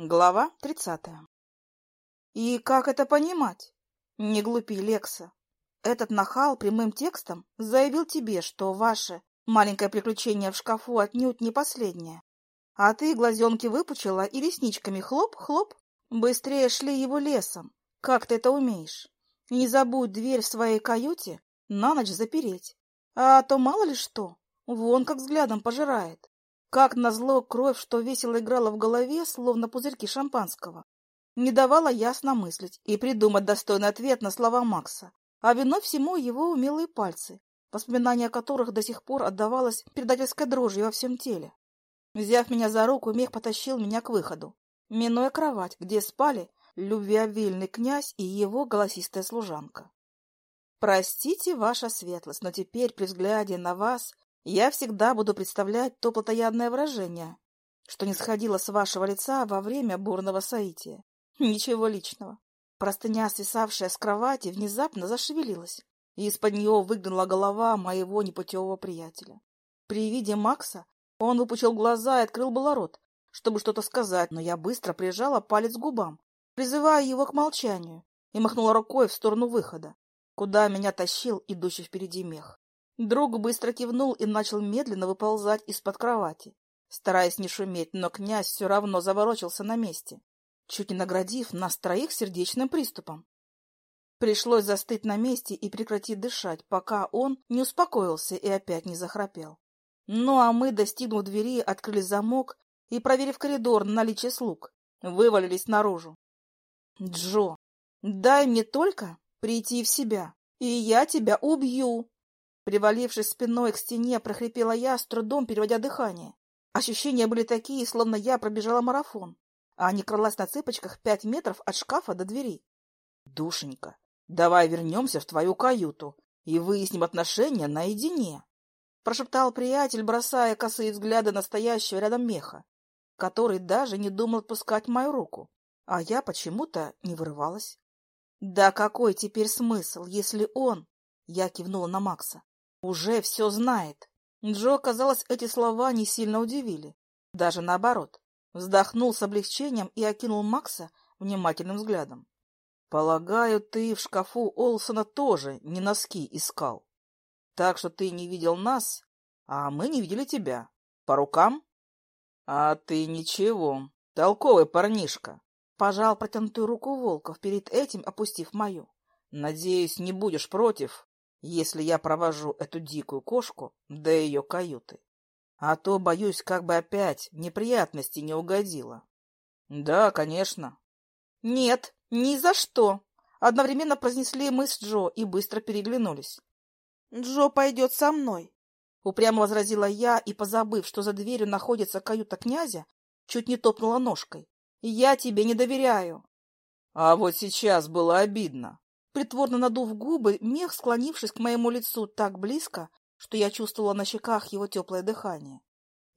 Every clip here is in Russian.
Глава тридцатая. И как это понимать? Не глупи, Лекса. Этот нахал прямым текстом заявил тебе, что ваше маленькое приключение в шкафу отнюдь не последнее. А ты глазенки выпучила и ресничками хлоп-хлоп. Быстрее шли его лесом. Как ты это умеешь? Не забудь дверь в своей каюте на ночь запереть. А то мало ли что, вон как взглядом пожирает. Как назло, кровь, что весело играла в голове, словно пузырьки шампанского, не давала ясно мыслить и придумать достойный ответ на слова Макса. А виной всему его умелые пальцы, воспоминания которых до сих пор отдавалось предательской дрожью во всем теле. Взяв меня за руку, Мех потащил меня к выходу, минуя кровать, где спали любвеобильный князь и его голосистая служанка. «Простите, ваша светлость, но теперь при взгляде на вас я всегда буду представлять то плотоядное выражение, что не сходило с вашего лица во время бурного соития. Ничего личного. Простыня, свисавшая с кровати, внезапно зашевелилась, и из-под нее выглянула голова моего непутевого приятеля. При виде Макса он выпучил глаза и открыл было рот, чтобы что-то сказать, но я быстро прижала палец к губам, призывая его к молчанию, и махнула рукой в сторону выхода, куда меня тащил идущий впереди мех. Друг быстро кивнул и начал медленно выползать из-под кровати, стараясь не шуметь, но князь все равно заворочился на месте, чуть не наградив нас троих сердечным приступом. Пришлось застыть на месте и прекратить дышать, пока он не успокоился и опять не захрапел. Ну а мы, достигнув двери, открыли замок и, проверив коридор на наличие слуг, вывалились наружу. — Джо, дай мне только прийти в себя, и я тебя убью! Привалившись спиной к стене, прохрипела я, с трудом переводя дыхание. Ощущения были такие, словно я пробежала марафон, а не кралась на цыпочках пять метров от шкафа до двери. — Душенька, давай вернемся в твою каюту и выясним отношения наедине, — прошептал приятель, бросая косые взгляды настоящего рядом меха, который даже не думал отпускать мою руку, а я почему-то не вырывалась. — Да какой теперь смысл, если он... Я кивнула на Макса уже все знает. Джо, казалось, эти слова не сильно удивили. Даже наоборот. Вздохнул с облегчением и окинул Макса внимательным взглядом. — Полагаю, ты в шкафу Олсона тоже не носки искал. Так что ты не видел нас, а мы не видели тебя. По рукам? — А ты ничего, толковый парнишка. Пожал протянутую руку Волков, перед этим опустив мою. — Надеюсь, не будешь против, если я провожу эту дикую кошку до ее каюты. А то, боюсь, как бы опять неприятности не угодила. — Да, конечно. — Нет, ни за что! — одновременно произнесли мы с Джо и быстро переглянулись. — Джо пойдет со мной, — упрямо возразила я и, позабыв, что за дверью находится каюта князя, чуть не топнула ножкой. — Я тебе не доверяю. — А вот сейчас было обидно, Притворно надув губы, мех, склонившись к моему лицу так близко, что я чувствовала на щеках его теплое дыхание.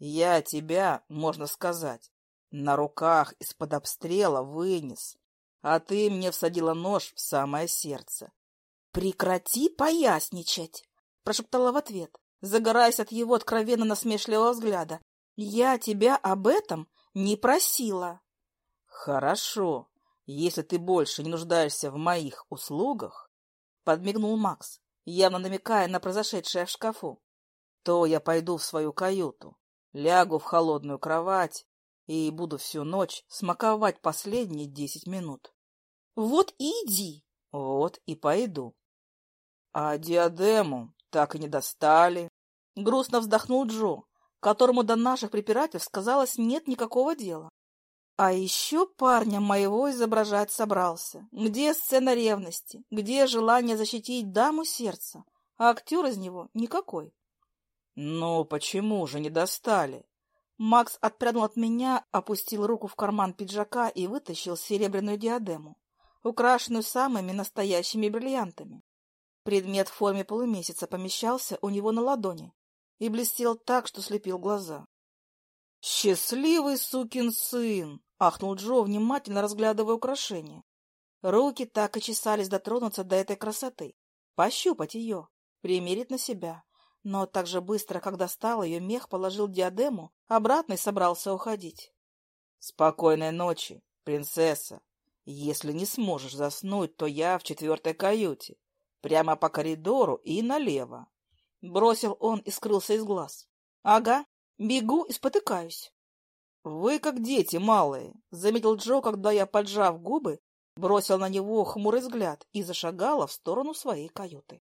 Я тебя, можно сказать, на руках из-под обстрела вынес, а ты мне всадила нож в самое сердце. — Прекрати поясничать! — прошептала в ответ, загораясь от его откровенно насмешливого взгляда. — Я тебя об этом не просила. — Хорошо, если ты больше не нуждаешься в моих услугах, — подмигнул Макс, явно намекая на произошедшее в шкафу, — то я пойду в свою каюту, лягу в холодную кровать и буду всю ночь смаковать последние десять минут. — Вот и иди! — Вот и пойду. — А диадему так и не достали. Грустно вздохнул Джо, которому до наших препирательств, казалось, нет никакого дела. А еще парня моего изображать собрался. Где сцена ревности? Где желание защитить даму сердца? А актер из него никакой. Ну, почему же не достали? Макс отпрянул от меня, опустил руку в карман пиджака и вытащил серебряную диадему, украшенную самыми настоящими бриллиантами. Предмет в форме полумесяца помещался у него на ладони и блестел так, что слепил глаза. «Счастливый сукин сын!» Ахнул Джо, внимательно разглядывая украшение. Руки так и чесались дотронуться до этой красоты, пощупать ее, примерить на себя. Но так же быстро, как достал ее, мех положил диадему, обратно и собрался уходить. Спокойной ночи, принцесса. Если не сможешь заснуть, то я в четвертой каюте, прямо по коридору и налево. Бросил он и скрылся из глаз. Ага, бегу и спотыкаюсь. Вы как дети малые, заметил Джо, когда я, поджав губы, бросил на него хмурый взгляд и зашагала в сторону своей каюты.